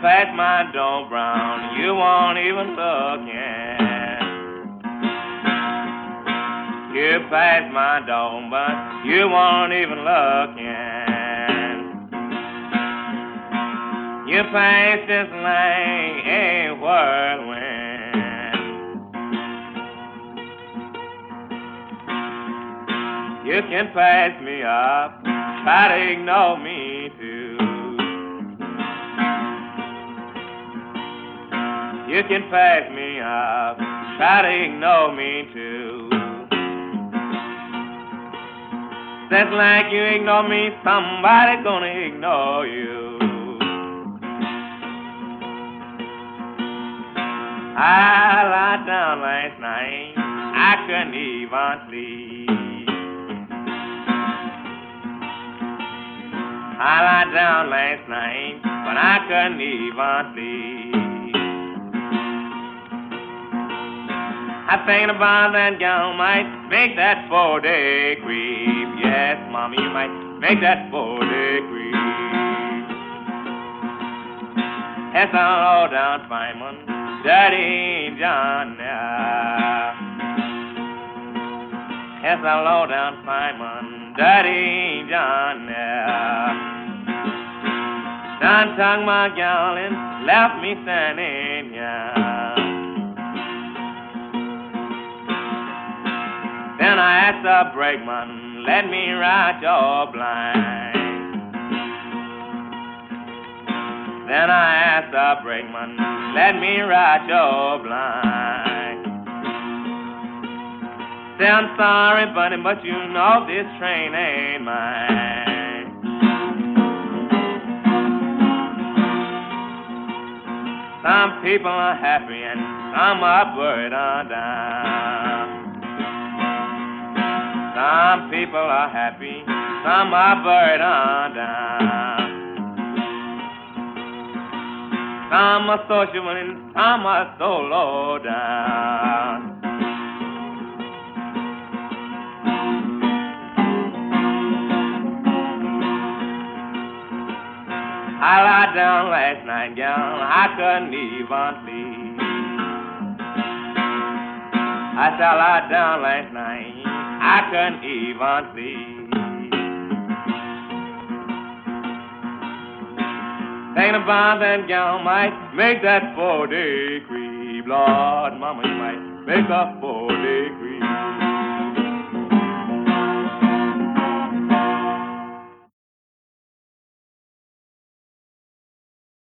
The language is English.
pass my door brown, you won't even look in. You pass my door, but you won't even look in. You pass this lane a whirlwind. You can pass me up, try to ignore me You can pass me up, try to ignore me too. Just like you ignore me, somebody gonna ignore you. I lied down last night, I couldn't even sleep. I lied down last night, but I couldn't even sleep. I think about that gal might make that four day creep. Yes, mama, you might make that four day creep. That's a low down fireman, Daddy John. That's low down fireman, Daddy John. Done tongue my gal and left me standing. The brakeman, let me ride your blind. Then I asked the brakeman, let me ride your blind. Say I'm sorry, buddy, but you know this train ain't mine. Some people are happy and some are burdened down. Some people are happy, some are burdened down. Some are social and some are so low down. I lied down last night, gal, I couldn't even sleep. I I lied down last night. I couldn't even see. Thinking about that gal might make that four day creep. Lord, mama, you might make a four day